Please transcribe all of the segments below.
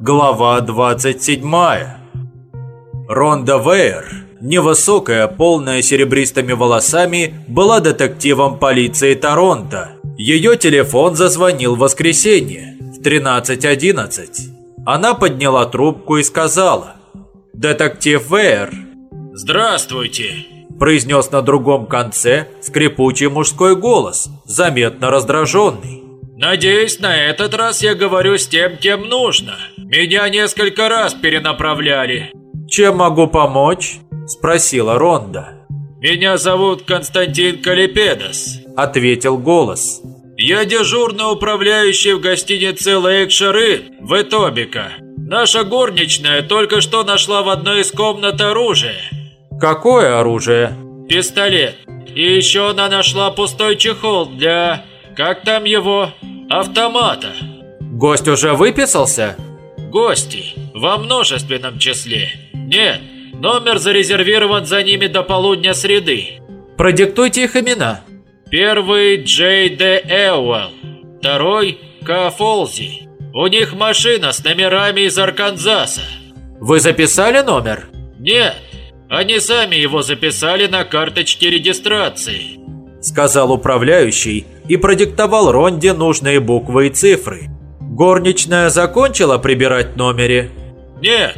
Глава 27 Ронда Вейер, невысокая, полная серебристыми волосами, была детективом полиции Торонто. Ее телефон зазвонил в воскресенье в 13.11. Она подняла трубку и сказала «Детектив Вейер». «Здравствуйте», произнес на другом конце скрипучий мужской голос, заметно раздраженный. Надеюсь, на этот раз я говорю с тем, кем нужно. Меня несколько раз перенаправляли. Чем могу помочь? Спросила Ронда. Меня зовут Константин Калипедос. Ответил голос. Я дежурный управляющий в гостинице Лейк Шары в Этобика. Наша горничная только что нашла в одной из комнат оружие. Какое оружие? Пистолет. И еще она нашла пустой чехол для... Как там его? Автомата. Гость уже выписался? Гости. Во множественном числе. Нет, номер зарезервирован за ними до полудня среды. Продиктуйте их имена. Первый Джей Д. Эуэлл. Второй К. Фолзи. У них машина с номерами из Арканзаса. Вы записали номер? Нет, они сами его записали на карточке регистрации. Сказал управляющий и продиктовал Ронде нужные буквы и цифры. Горничная закончила прибирать номере? Нет.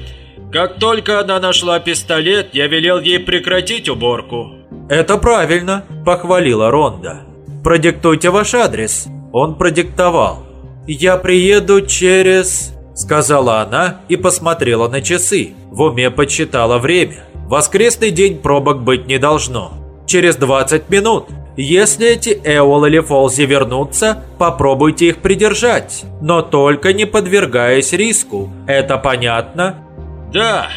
Как только она нашла пистолет, я велел ей прекратить уборку. Это правильно, похвалила Ронда. Продиктуйте ваш адрес. Он продиктовал. Я приеду через... Сказала она и посмотрела на часы. В уме подсчитала время. Воскресный день пробок быть не должно. Через 20 минут. Если эти Эол или Фолзи вернутся, попробуйте их придержать. Но только не подвергаясь риску. Это понятно? Да.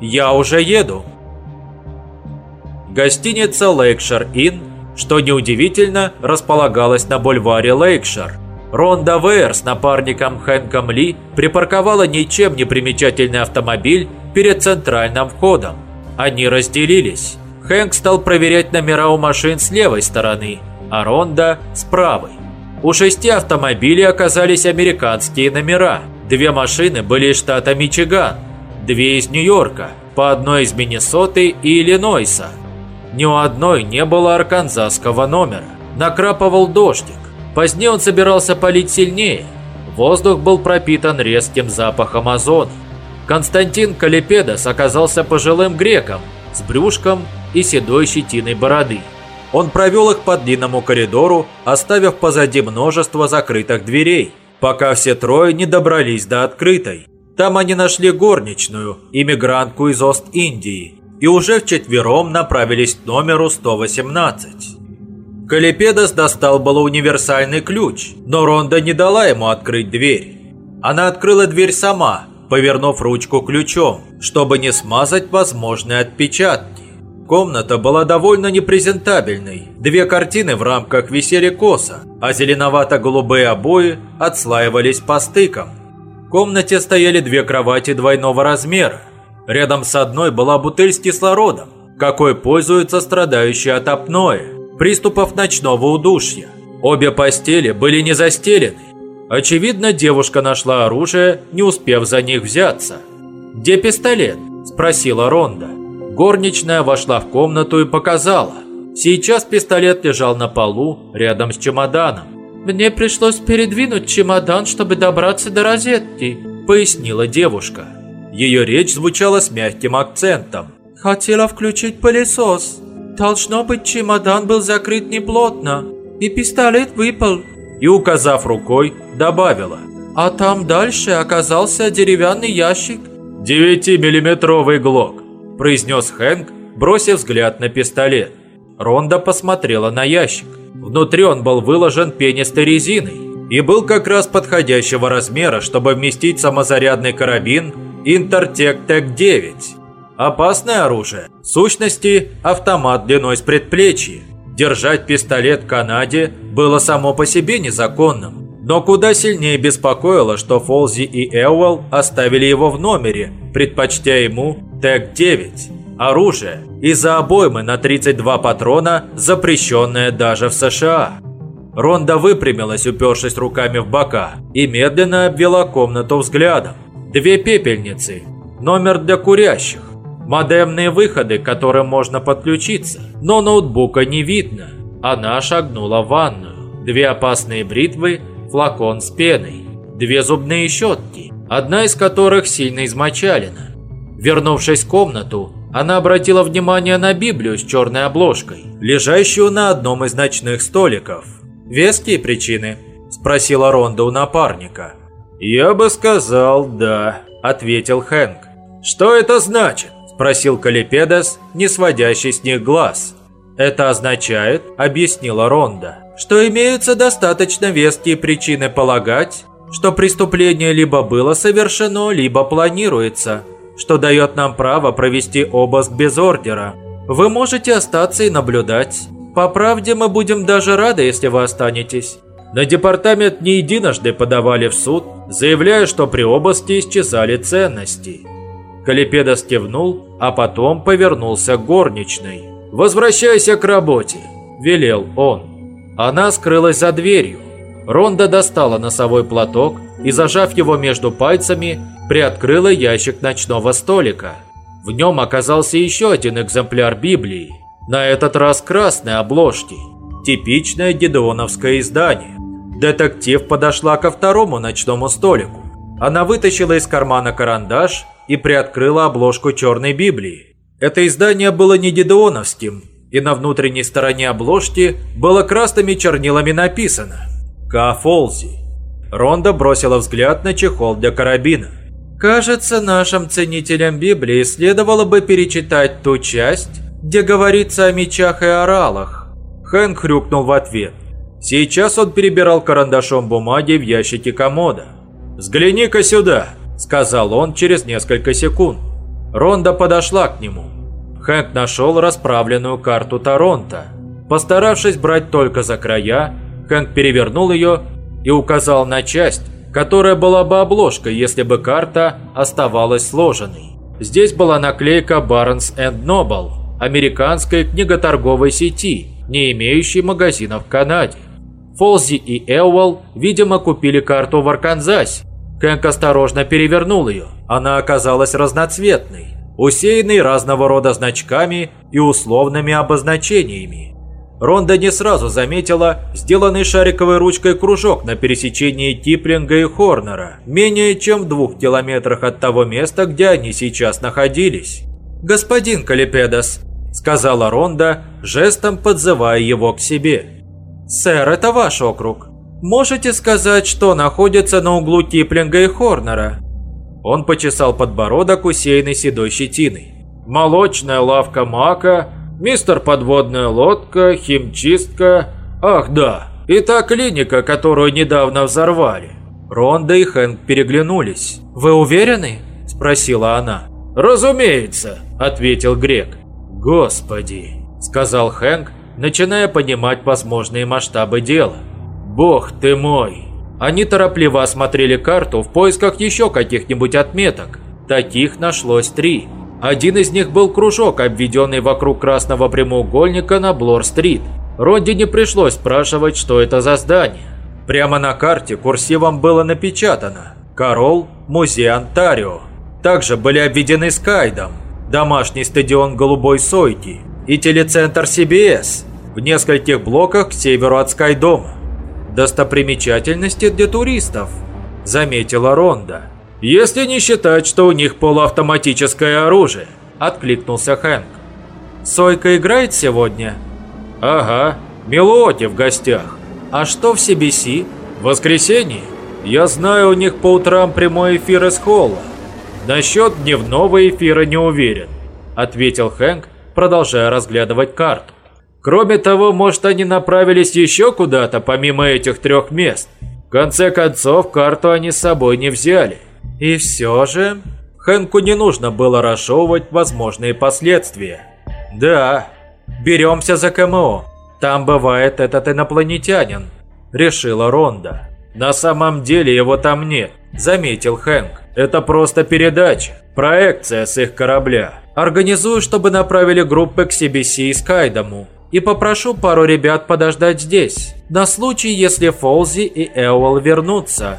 Я уже еду. Гостиница Лейкшир Inn, что неудивительно, располагалась на бульваре Лейкшир. Ронда Вейер с напарником Хэнком Ли припарковала ничем не примечательный автомобиль перед центральным входом. Они разделились. Хэнк стал проверять номера у машин с левой стороны, а Ронда с правой. У шести автомобилей оказались американские номера. Две машины были из штата Мичиган, две из Нью-Йорка, по одной из Миннесоты и Иллинойса. Ни у одной не было арканзасского номера. Накрапывал дождик. Позднее он собирался палить сильнее. Воздух был пропитан резким запахом озона. Константин Калипедос оказался пожилым греком с брюшком и седой щетиной бороды. Он провел их по длинному коридору, оставив позади множество закрытых дверей, пока все трое не добрались до открытой. Там они нашли горничную, иммигрантку из Ост-Индии, и уже вчетвером направились к номеру 118. Калипедос достал было универсальный ключ, но Ронда не дала ему открыть дверь. Она открыла дверь сама, повернув ручку ключом, чтобы не смазать возможные отпечатки. Комната была довольно непрезентабельной. Две картины в рамках висели косо, а зеленовато-голубые обои отслаивались по стыкам. В комнате стояли две кровати двойного размера. Рядом с одной была бутыль с кислородом, какой пользуются страдающие от апноэ, приступов ночного удушья. Обе постели были не застелены. Очевидно, девушка нашла оружие, не успев за них взяться. «Где пистолет?» – спросила Ронда. Горничная вошла в комнату и показала. Сейчас пистолет лежал на полу рядом с чемоданом. «Мне пришлось передвинуть чемодан, чтобы добраться до розетки», – пояснила девушка. Ее речь звучала с мягким акцентом. «Хотела включить пылесос. Должно быть, чемодан был закрыт неплотно, и пистолет выпал». И, указав рукой, добавила. «А там дальше оказался деревянный ящик». «Девятимиллиметровый глок», – произнес Хэнк, бросив взгляд на пистолет. Ронда посмотрела на ящик. Внутри он был выложен пенистой резиной и был как раз подходящего размера, чтобы вместить самозарядный карабин Интертек Тек-9. Опасное оружие. В сущности, автомат длиной с предплечья. Держать пистолет в Канаде было само по себе незаконным. Но куда сильнее беспокоило, что Фолзи и Эуэлл оставили его в номере, предпочтя ему ТЭК-9. Оружие из-за обоймы на 32 патрона, запрещенное даже в США. Ронда выпрямилась, упершись руками в бока, и медленно обвела комнату взглядом. две пепельницы, номер для курящих, модемные выходы, к которым можно подключиться, но ноутбука не видно. Она шагнула в ванную. Две опасные бритвы, флакон с пеной, две зубные щетки, одна из которых сильно измочалена. Вернувшись в комнату, она обратила внимание на Библию с черной обложкой, лежащую на одном из ночных столиков. «Веские причины?» – спросила Ронда у напарника. «Я бы сказал, да», – ответил Хэнк. «Что это значит?» – спросил Калипедас, не сводящий с них глаз. «Это означает», – объяснила Ронда, «что имеются достаточно веские причины полагать, что преступление либо было совершено, либо планируется, что дает нам право провести обыск без ордера. Вы можете остаться и наблюдать. По правде, мы будем даже рады, если вы останетесь. На департамент не единожды подавали в суд, заявляя, что при обыске исчезали ценности. Калипедос кивнул, а потом повернулся к горничной. «Возвращайся к работе», – велел он. Она скрылась за дверью. Ронда достала носовой платок и, зажав его между пальцами, приоткрыла ящик ночного столика. В нем оказался еще один экземпляр Библии, на этот раз красной обложки. Типичное гедеоновское издание. Детектив подошла ко второму ночному столику. Она вытащила из кармана карандаш и приоткрыла обложку черной Библии. Это издание было не гедеоновским, и на внутренней стороне обложки было красными чернилами написано «К. Фолзи». Ронда бросила взгляд на чехол для карабина. Кажется, нашим ценителям Библии следовало бы перечитать ту часть, где говорится о мечах и оралах. Хэнк хрюкнул в ответ. Сейчас он перебирал карандашом бумаги в ящике комода. «Взгляни-ка сюда», – сказал он через несколько секунд. Ронда подошла к нему. Хэнк нашел расправленную карту Торонто. Постаравшись брать только за края, Хэнк перевернул ее и указал на часть, которая была бы обложкой, если бы карта оставалась сложенной. Здесь была наклейка Barnes Noble, американской книготорговой сети, не имеющей магазинов в Канаде. Фолзи и Эуэлл, видимо, купили карту в Арканзасе. Кэнк осторожно перевернул ее. Она оказалась разноцветной, усеянной разного рода значками и условными обозначениями. Ронда не сразу заметила сделанный шариковой ручкой кружок на пересечении Киплинга и Хорнера, менее чем в двух километрах от того места, где они сейчас находились. «Господин Калипедос», – сказала Ронда, жестом подзывая его к себе. «Сэр, это ваш округ. Можете сказать, что находится на углу Киплинга и Хорнера?» Он почесал подбородок, усеянный седой щетиной. «Молочная лавка Мака, мистер подводная лодка, химчистка... Ах да, и та клиника, которую недавно взорвали. Ронда и Хэнк переглянулись. «Вы уверены?» – спросила она. «Разумеется», – ответил Грек. «Господи», – сказал Хэнк, начиная понимать возможные масштабы дела. «Бог ты мой!» Они торопливо осмотрели карту в поисках еще каких-нибудь отметок. Таких нашлось три – один из них был кружок, обведенный вокруг красного прямоугольника на Блор-стрит. Ронди не пришлось спрашивать, что это за здание. Прямо на карте курсивом было напечатано «Королл, музей Онтарио». Также были обведены Скайдом, домашний стадион Голубой Сойки и телецентр CBS в нескольких блоках к северу от Скайдома. «Достопримечательности для туристов», – заметила Ронда. «Если не считать, что у них полуавтоматическое оружие», – откликнулся Хэнк. «Сойка играет сегодня?» «Ага, Мелоти в гостях». «А что в CBC?» «В воскресенье. Я знаю, у них по утрам прямой эфир из холла. Насчет дневного эфира не уверен», – ответил Хэнк, продолжая разглядывать карту. «Кроме того, может, они направились еще куда-то, помимо этих трех мест. В конце концов, карту они с собой не взяли». И все же, Хэнку не нужно было расшевывать возможные последствия. Да, беремся за КМО. Там бывает этот инопланетянин, решила Ронда. На самом деле его там нет, заметил Хэнк. Это просто передача, проекция с их корабля. Организую, чтобы направили группы к CBC и Скайдому. И попрошу пару ребят подождать здесь, на случай, если Фолзи и Эуэлл вернутся.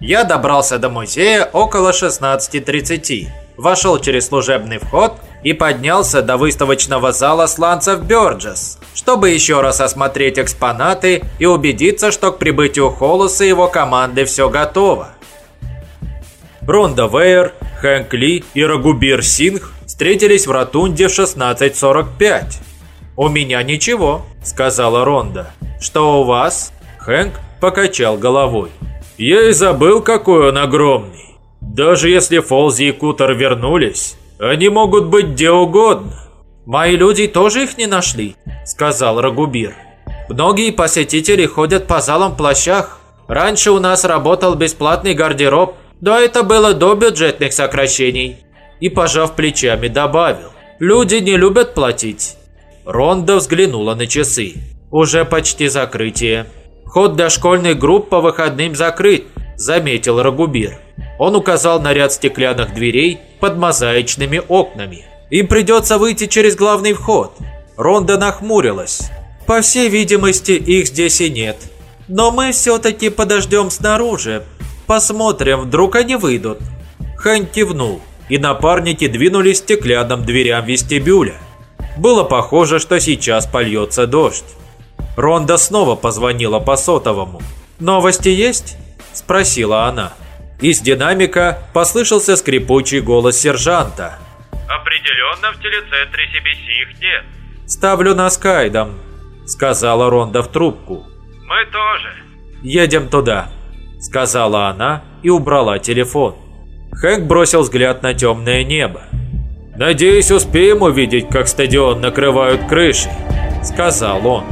Я добрался до музея около 16.30, вошел через служебный вход и поднялся до выставочного зала сланцев Бёрджес, чтобы еще раз осмотреть экспонаты и убедиться, что к прибытию Холоса и его команды все готово. Ронда Вейер, Хэнк Ли и Рагубир Сингх встретились в ротунде в 16.45. «У меня ничего», — сказала Ронда. «Что у вас?» Хэнк покачал головой. «Я и забыл, какой он огромный. Даже если Фолзи и Кутер вернулись, они могут быть где угодно». «Мои люди тоже их не нашли», — сказал Рагубир. «Многие посетители ходят по залам в плащах. Раньше у нас работал бесплатный гардероб, да это было до бюджетных сокращений». И, пожав плечами, добавил. «Люди не любят платить». Ронда взглянула на часы. «Уже почти закрытие». «Вход для школьных групп по выходным закрыт», – заметил Рагубир. Он указал на ряд стеклянных дверей под мозаичными окнами. «Им придется выйти через главный вход». Ронда нахмурилась. «По всей видимости, их здесь и нет. Но мы все-таки подождем снаружи. Посмотрим, вдруг они выйдут». Хэн кивнул, и напарники двинулись стеклянным дверям вестибюля. Было похоже, что сейчас польется дождь. Ронда снова позвонила по сотовому. «Новости есть?» – спросила она. Из динамика послышался скрипучий голос сержанта. «Определенно в телецентре CBC их нет». «Ставлю на Скайдом», – сказала Ронда в трубку. «Мы тоже». «Едем туда», – сказала она и убрала телефон. Хэнк бросил взгляд на темное небо. «Надеюсь, успеем увидеть, как стадион накрывают крышей», – сказал он.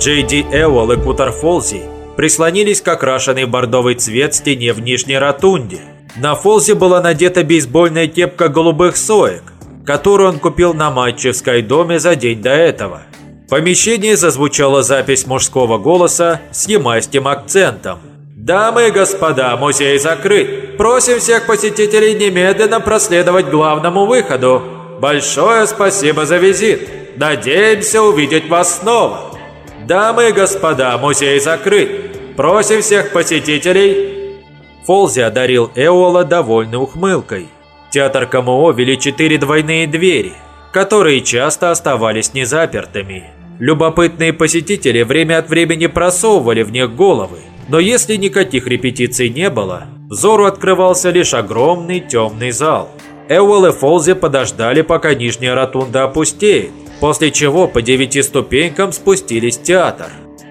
Джей Ди Эуэлл и Кутер Фолзи прислонились к окрашенный бордовый цвет стене в нижней ротунде. На Фолзи была надета бейсбольная кепка голубых соек, которую он купил на матче в Скайдоме за день до этого. В помещении зазвучала запись мужского голоса с ямайским акцентом. «Дамы и господа, музей закрыт. Просим всех посетителей немедленно проследовать главному выходу. Большое спасибо за визит. Надеемся увидеть вас снова». «Дамы и господа, музей закрыт! Просим всех посетителей!» Фолзи одарил Эола довольной ухмылкой. Театр КМО вели четыре двойные двери, которые часто оставались незапертыми. Любопытные посетители время от времени просовывали в них головы, но если никаких репетиций не было, взору открывался лишь огромный темный зал. Эуэлл и Фолзи подождали, пока нижняя ротунда опустеет, после чего по девяти ступенькам спустились в театр.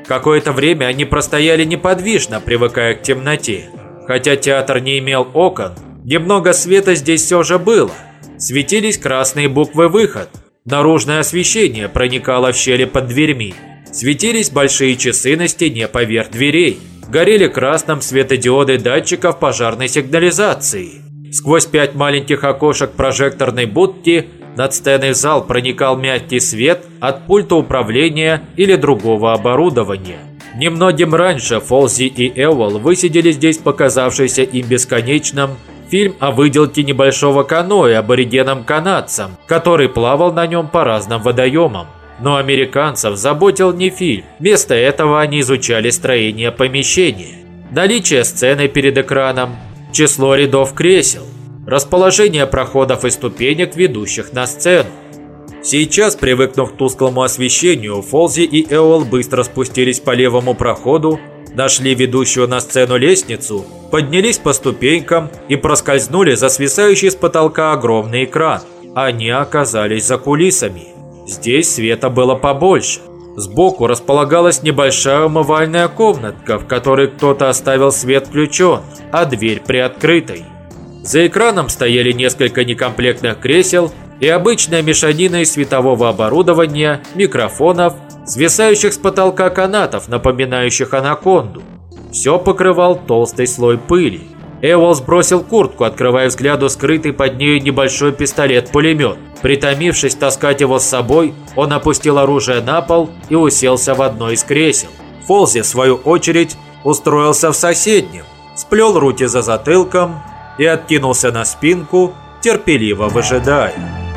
Какое-то время они простояли неподвижно, привыкая к темноте. Хотя театр не имел окон, немного света здесь все же было. Светились красные буквы «Выход». Наружное освещение проникало в щели под дверьми. Светились большие часы на стене поверх дверей. Горели красным светодиоды датчиков пожарной сигнализации. Сквозь пять маленьких окошек прожекторной будки над сценой в зал проникал мягкий свет от пульта управления или другого оборудования. Немногим раньше Фолзи и Эвол высидели здесь показавшийся им бесконечным фильм о выделке небольшого каноэ аборигеном-канадцам, который плавал на нем по разным водоемам. Но американцев заботил не фильм, вместо этого они изучали строение помещения. Наличие сцены перед экраном, число рядов кресел – расположение проходов и ступенек, ведущих на сцену. Сейчас, привыкнув к тусклому освещению, Фолзи и Эол быстро спустились по левому проходу, нашли ведущую на сцену лестницу, поднялись по ступенькам и проскользнули за свисающий с потолка огромный экран. Они оказались за кулисами. Здесь света было побольше. Сбоку располагалась небольшая умывальная комнатка, в которой кто-то оставил свет включен, а дверь приоткрытой. За экраном стояли несколько некомплектных кресел и обычная мешанина из светового оборудования, микрофонов, свисающих с потолка канатов, напоминающих анаконду. Все покрывал толстый слой пыли. Эвол сбросил куртку, открывая взгляду скрытый под нею небольшой пистолет-пулемет. Притомившись таскать его с собой, он опустил оружие на пол и уселся в одно из кресел. Фолзи, в свою очередь, устроился в соседнем, сплел руки за затылком и откинулся на спинку, терпеливо выжидая.